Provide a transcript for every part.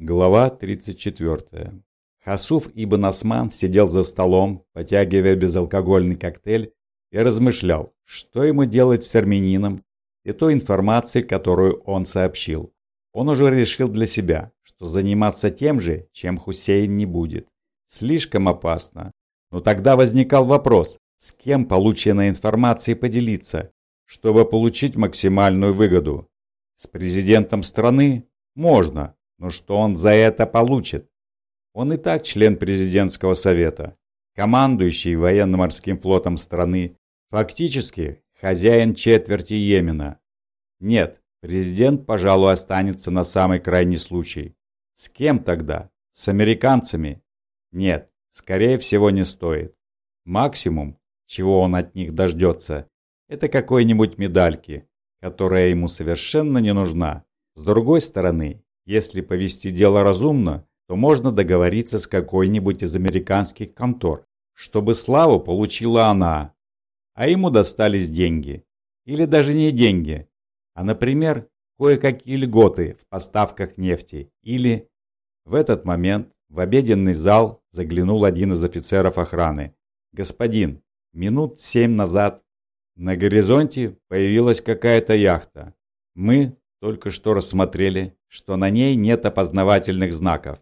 Глава 34. Хасуф ибн Осман сидел за столом, потягивая безалкогольный коктейль, и размышлял, что ему делать с армянином и той информацией, которую он сообщил. Он уже решил для себя, что заниматься тем же, чем Хусейн не будет. Слишком опасно. Но тогда возникал вопрос, с кем полученной информацией поделиться, чтобы получить максимальную выгоду. С президентом страны можно, но что он за это получит? Он и так член президентского совета, командующий военно-морским флотом страны, фактически хозяин четверти Йемена. Нет, президент, пожалуй, останется на самый крайний случай. С кем тогда? С американцами? Нет, скорее всего не стоит. Максимум, чего он от них дождется, это какой-нибудь медальки, которая ему совершенно не нужна. С другой стороны, если повести дело разумно, то можно договориться с какой-нибудь из американских контор, чтобы славу получила она, а ему достались деньги. Или даже не деньги, а, например, кое-какие льготы в поставках нефти. Или в этот момент в обеденный зал заглянул один из офицеров охраны. «Господин, минут семь назад на горизонте появилась какая-то яхта. Мы только что рассмотрели что на ней нет опознавательных знаков.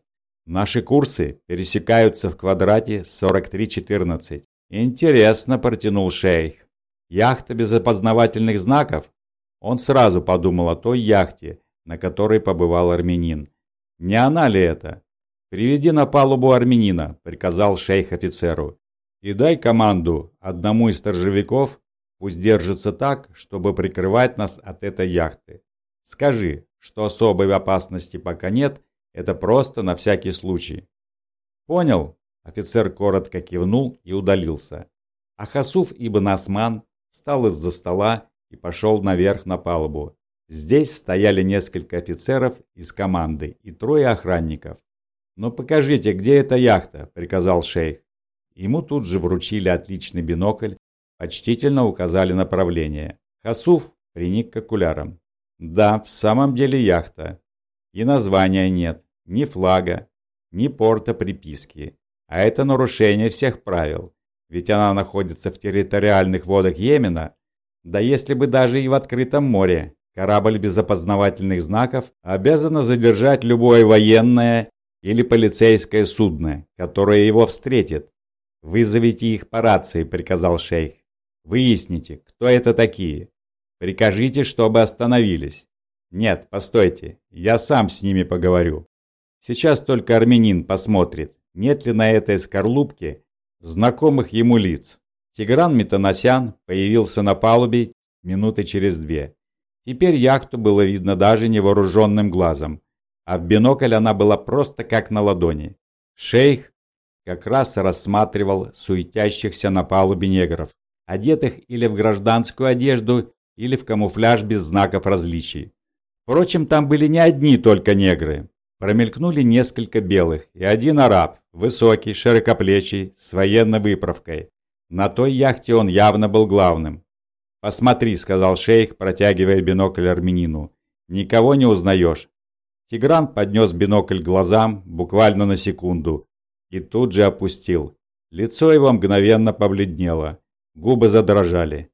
Наши курсы пересекаются в квадрате 4314. Интересно, протянул шейх. Яхта без опознавательных знаков? Он сразу подумал о той яхте, на которой побывал армянин. Не она ли это? «Приведи на палубу армянина», — приказал шейх офицеру. «И дай команду одному из сторожевиков, пусть держится так, чтобы прикрывать нас от этой яхты. Скажи, что особой опасности пока нет, это просто на всякий случай. Понял? Офицер коротко кивнул и удалился. А Хасуф ибн Осман встал из-за стола и пошел наверх на палубу. Здесь стояли несколько офицеров из команды и трое охранников. «Ну покажите, где эта яхта?» – приказал шейх. Ему тут же вручили отличный бинокль, почтительно указали направление. Хасуф приник к окулярам. Да, в самом деле яхта. И названия нет, ни флага, ни порта приписки. А это нарушение всех правил. Ведь она находится в территориальных водах Йемена. Да если бы даже и в открытом море. Корабль без опознавательных знаков обязана задержать любое военное или полицейское судно, которое его встретит. «Вызовите их по рации», — приказал шейх. «Выясните, кто это такие. Прикажите, чтобы остановились. Нет, постойте, я сам с ними поговорю. Сейчас только армянин посмотрит, нет ли на этой скорлупке знакомых ему лиц. Тигран Метаносян появился на палубе минуты через две. Теперь яхту было видно даже невооруженным глазом, а в бинокль она была просто как на ладони. Шейх как раз рассматривал суетящихся на палубе негров, одетых или в гражданскую одежду, или в камуфляж без знаков различий. Впрочем, там были не одни только негры. Промелькнули несколько белых и один араб, высокий, широкоплечий, с военной выправкой. На той яхте он явно был главным. «Посмотри», — сказал шейх, протягивая бинокль армянину. «Никого не узнаешь». Тигран поднес бинокль глазам буквально на секунду и тут же опустил. Лицо его мгновенно побледнело, губы задрожали.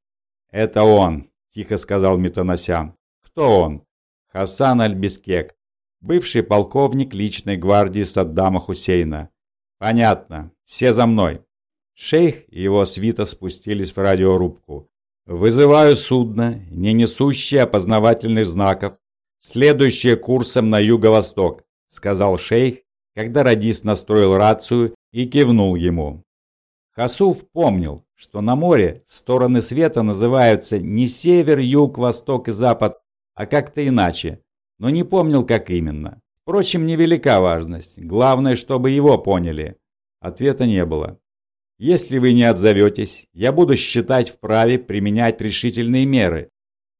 «Это он», тихо сказал Метаносян. Кто он? Хасан Аль-Бискек, бывший полковник личной гвардии Саддама Хусейна. Понятно. Все за мной. Шейх и его свита спустились в радиорубку. «Вызываю судно, не несущее опознавательных знаков, следующее курсом на юго-восток», — сказал шейх, когда радист настроил рацию и кивнул ему. Хасуф помнил, что на море стороны света называются не север, юг, восток и запад, а как-то иначе, но не помнил, как именно. Впрочем, невелика важность, главное, чтобы его поняли. Ответа не было. Если вы не отзоветесь, я буду считать вправе применять решительные меры.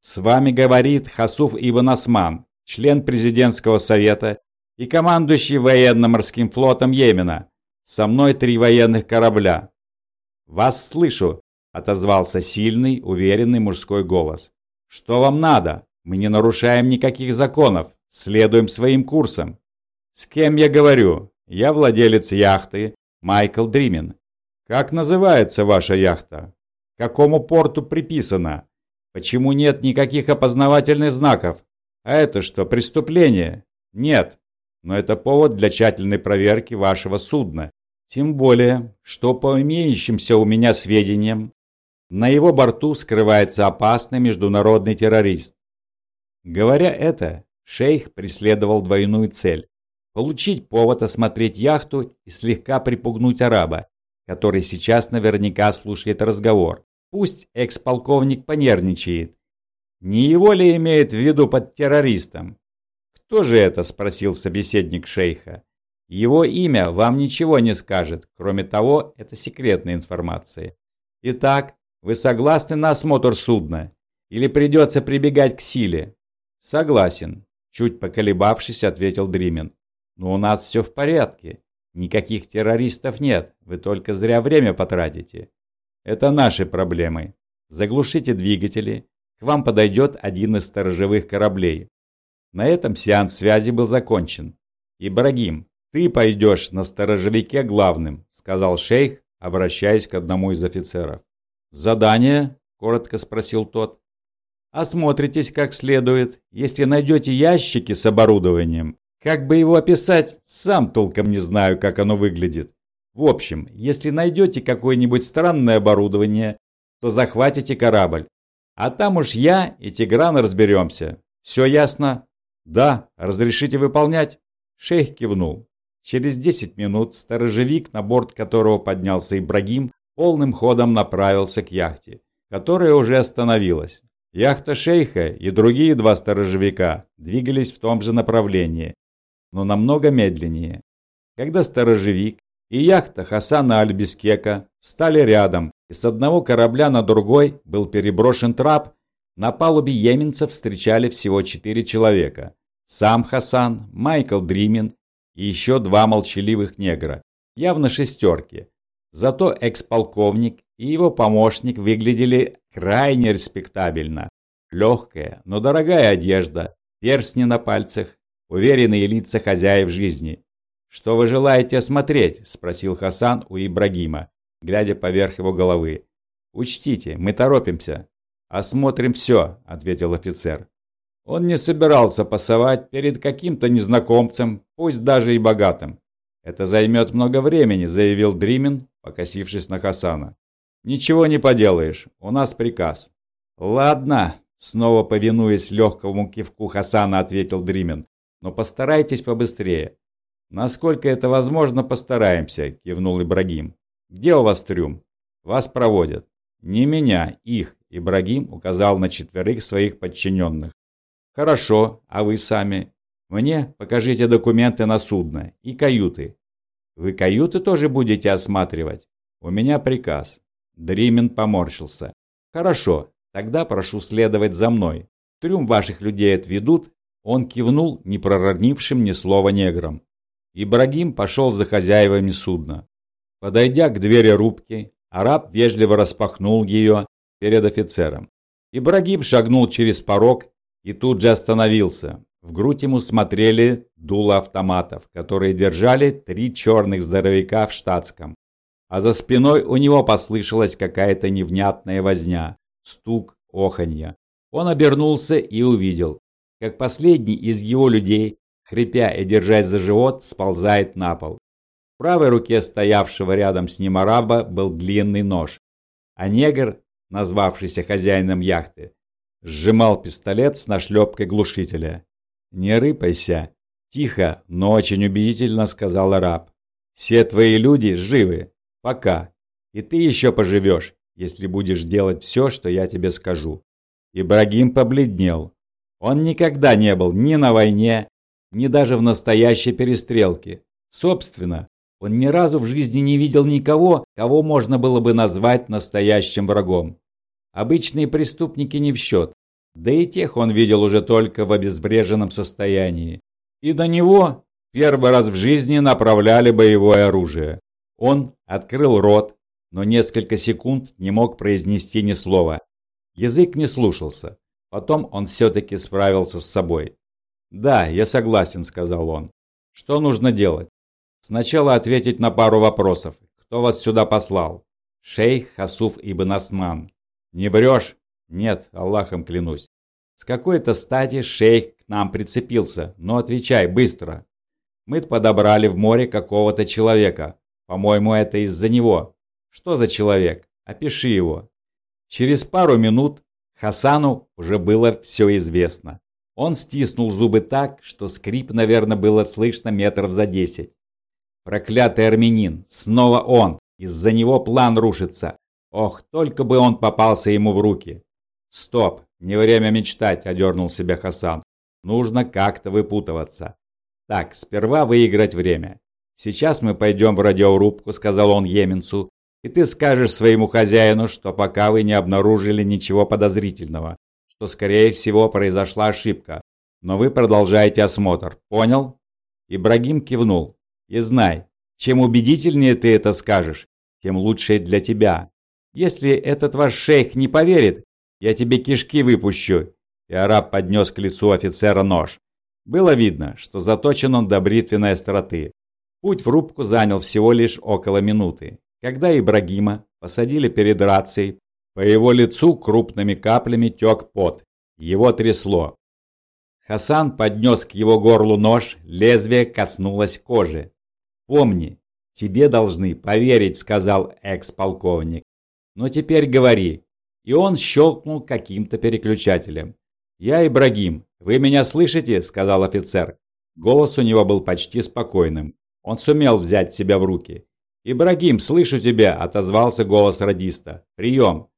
С вами говорит Хасуф Ибн Осман, член президентского совета и командующий военно-морским флотом Йемена. Со мной три военных корабля. «Вас слышу!» – отозвался сильный, уверенный мужской голос. «Что вам надо? Мы не нарушаем никаких законов, следуем своим курсом». «С кем я говорю? Я владелец яхты Майкл Дримин. Как называется ваша яхта? К какому порту приписана? Почему нет никаких опознавательных знаков? А это что, преступление? Нет. Но это повод для тщательной проверки вашего судна. Тем более, что по имеющимся у меня сведениям, на его борту скрывается опасный международный террорист. Говоря это, шейх преследовал двойную цель – получить повод осмотреть яхту и слегка припугнуть араба, который сейчас наверняка слушает разговор. Пусть экс-полковник понервничает. Не его ли имеет в виду под террористом? «Кто же это?» – спросил собеседник шейха. «Его имя вам ничего не скажет. Кроме того, это секретная информация. Итак, вы согласны на осмотр судна? Или придется прибегать к силе?» «Согласен», – чуть поколебавшись, ответил Дримин. «Но у нас все в порядке. Никаких террористов нет. Вы только зря время потратите. Это наши проблемы. Заглушите двигатели. К вам подойдет один из сторожевых кораблей. На этом сеанс связи был закончен. «Ибрагим, ты пойдешь на сторожевике главным», – сказал шейх, обращаясь к одному из офицеров. «Задание?» – коротко спросил тот. Осмотритесь как следует. Если найдете ящики с оборудованием, как бы его описать, сам толком не знаю, как оно выглядит. В общем, если найдете какое-нибудь странное оборудование, то захватите корабль. А там уж я и Тигран разберемся. Все ясно? Да, разрешите выполнять? Шейх кивнул. Через 10 минут сторожевик, на борт которого поднялся Ибрагим, полным ходом направился к яхте, которая уже остановилась. Яхта шейха и другие два сторожевика двигались в том же направлении, но намного медленнее. Когда сторожевик и яхта Хасана Альбискека встали рядом, и с одного корабля на другой был переброшен трап, на палубе йеменцев встречали всего четыре человека. Сам Хасан, Майкл Дримин и еще два молчаливых негра, явно шестерки. Зато экс-полковник и его помощник выглядели крайне респектабельно. Легкая, но дорогая одежда, перстни на пальцах, уверенные лица хозяев жизни. «Что вы желаете осмотреть?» – спросил Хасан у Ибрагима, глядя поверх его головы. «Учтите, мы торопимся». «Осмотрим все», – ответил офицер. Он не собирался пасовать перед каким-то незнакомцем, пусть даже и богатым. «Это займет много времени», – заявил Дримин, покосившись на Хасана. «Ничего не поделаешь, у нас приказ». «Ладно», – снова повинуясь легкому кивку Хасана, ответил Дримин. «Но постарайтесь побыстрее». «Насколько это возможно, постараемся», – кивнул Ибрагим. «Где у вас трюм?» «Вас проводят». «Не меня, их», – Ибрагим указал на четверых своих подчиненных. «Хорошо, а вы сами?» «Мне покажите документы на судно и каюты». «Вы каюты тоже будете осматривать?» «У меня приказ». Дримин поморщился. «Хорошо, тогда прошу следовать за мной. Трюм ваших людей отведут». Он кивнул не проронившим ни слова неграм. Ибрагим пошел за хозяевами судна. Подойдя к двери рубки, араб вежливо распахнул ее перед офицером. Ибрагим шагнул через порог и тут же остановился. В грудь ему смотрели дула автоматов, которые держали три черных здоровяка в штатском а за спиной у него послышалась какая-то невнятная возня, стук, оханье. Он обернулся и увидел, как последний из его людей, хрипя и держась за живот, сползает на пол. В правой руке стоявшего рядом с ним араба был длинный нож, а негр, назвавшийся хозяином яхты, сжимал пистолет с нашлепкой глушителя. «Не рыпайся!» «Тихо, но очень убедительно», — сказал араб. «Все твои люди живы. Пока. И ты еще поживешь, если будешь делать все, что я тебе скажу». Ибрагим побледнел. Он никогда не был ни на войне, ни даже в настоящей перестрелке. Собственно, он ни разу в жизни не видел никого, кого можно было бы назвать настоящим врагом. Обычные преступники не в счет. Да и тех он видел уже только в обезвреженном состоянии. И до него первый раз в жизни направляли боевое оружие. Он открыл рот, но несколько секунд не мог произнести ни слова. Язык не слушался. Потом он все-таки справился с собой. «Да, я согласен», — сказал он. Что нужно делать? Сначала ответить на пару вопросов. Кто вас сюда послал? Шейх Хасуф Ибн Осман. Не врешь? Нет, Аллахом клянусь. С какой-то стати шейх к нам прицепился, но отвечай быстро. Мы подобрали в море какого-то человека. По-моему, это из-за него. Что за человек? Опиши его. Через пару минут Хасану уже было все известно. Он стиснул зубы так, что скрип, наверное, было слышно метров за десять. Проклятый армянин, снова он, из-за него план рушится. Ох, только бы он попался ему в руки. Стоп, не время мечтать, одернул себя Хасан. Нужно как-то выпутываться. Так, сперва выиграть время. Сейчас мы пойдем в радиорубку, сказал он Еменцу, и ты скажешь своему хозяину, что пока вы не обнаружили ничего подозрительного, что, скорее всего, произошла ошибка. Но вы продолжаете осмотр. Понял?» Ибрагим кивнул. «И знай, чем убедительнее ты это скажешь, тем лучше для тебя. Если этот ваш шейх не поверит, я тебе кишки выпущу». И араб поднес к лицу офицера нож. Было видно, что заточен он до бритвенной остроты. Путь в рубку занял всего лишь около минуты. Когда Ибрагима посадили перед рацией, по его лицу крупными каплями тек пот. Его трясло. Хасан поднес к его горлу нож, лезвие коснулось кожи. «Помни, тебе должны поверить», — сказал экс-полковник. «Но теперь говори». И он щелкнул каким-то переключателем. «Я Ибрагим. Вы меня слышите?» — сказал офицер. Голос у него был почти спокойным. Он сумел взять себя в руки. «Ибрагим, слышу тебя!» – отозвался голос радиста. «Прием!»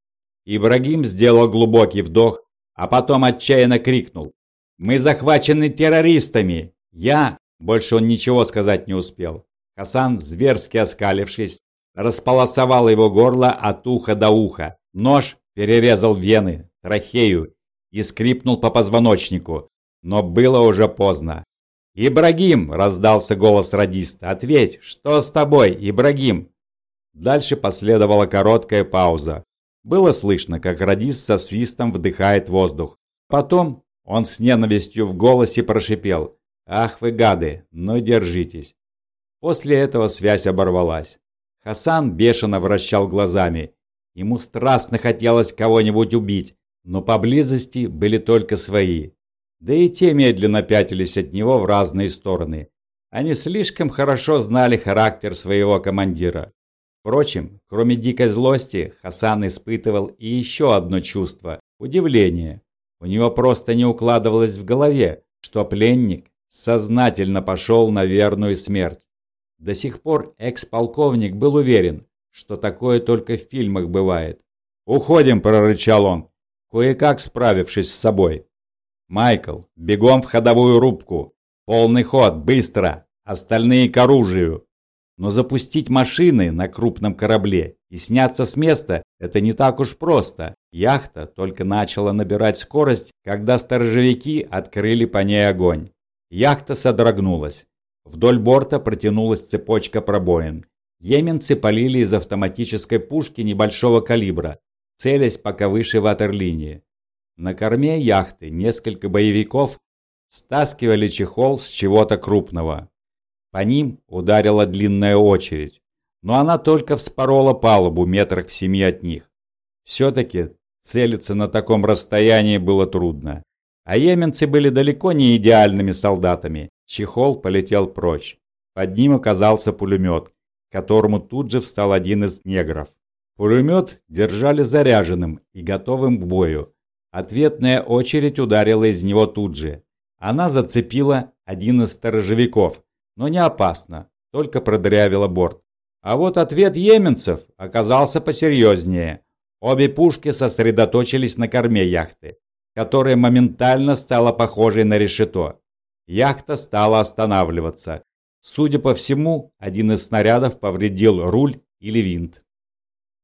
Ибрагим сделал глубокий вдох, а потом отчаянно крикнул. «Мы захвачены террористами! Я...» Больше он ничего сказать не успел. Хасан, зверски оскалившись, располосовал его горло от уха до уха. Нож перерезал вены, трахею и скрипнул по позвоночнику. Но было уже поздно. «Ибрагим!» – раздался голос радиста. «Ответь, что с тобой, Ибрагим?» Дальше последовала короткая пауза. Было слышно, как радист со свистом вдыхает воздух. Потом он с ненавистью в голосе прошипел. «Ах вы гады, но держитесь!» После этого связь оборвалась. Хасан бешено вращал глазами. Ему страстно хотелось кого-нибудь убить, но поблизости были только свои. Да и те медленно пятились от него в разные стороны. Они слишком хорошо знали характер своего командира. Впрочем, кроме дикой злости, Хасан испытывал и еще одно чувство – удивление. У него просто не укладывалось в голове, что пленник сознательно пошел на верную смерть. До сих пор экс-полковник был уверен, что такое только в фильмах бывает. «Уходим!» – прорычал он, кое-как справившись с собой. «Майкл, бегом в ходовую рубку! Полный ход, быстро! Остальные к оружию!» Но запустить машины на крупном корабле и сняться с места – это не так уж просто. Яхта только начала набирать скорость, когда сторожевики открыли по ней огонь. Яхта содрогнулась. Вдоль борта протянулась цепочка пробоин. Йеменцы полили из автоматической пушки небольшого калибра, целясь пока выше ватерлинии. На корме яхты несколько боевиков стаскивали чехол с чего-то крупного. По ним ударила длинная очередь, но она только вспорола палубу метрах в семи от них. Все-таки целиться на таком расстоянии было трудно. А йеменцы были далеко не идеальными солдатами. Чехол полетел прочь. Под ним оказался пулемет, которому тут же встал один из негров. Пулемет держали заряженным и готовым к бою. Ответная очередь ударила из него тут же. Она зацепила один из сторожевиков, но не опасно, только продырявила борт. А вот ответ йеменцев оказался посерьезнее. Обе пушки сосредоточились на корме яхты, которая моментально стала похожей на решето. Яхта стала останавливаться. Судя по всему, один из снарядов повредил руль или винт.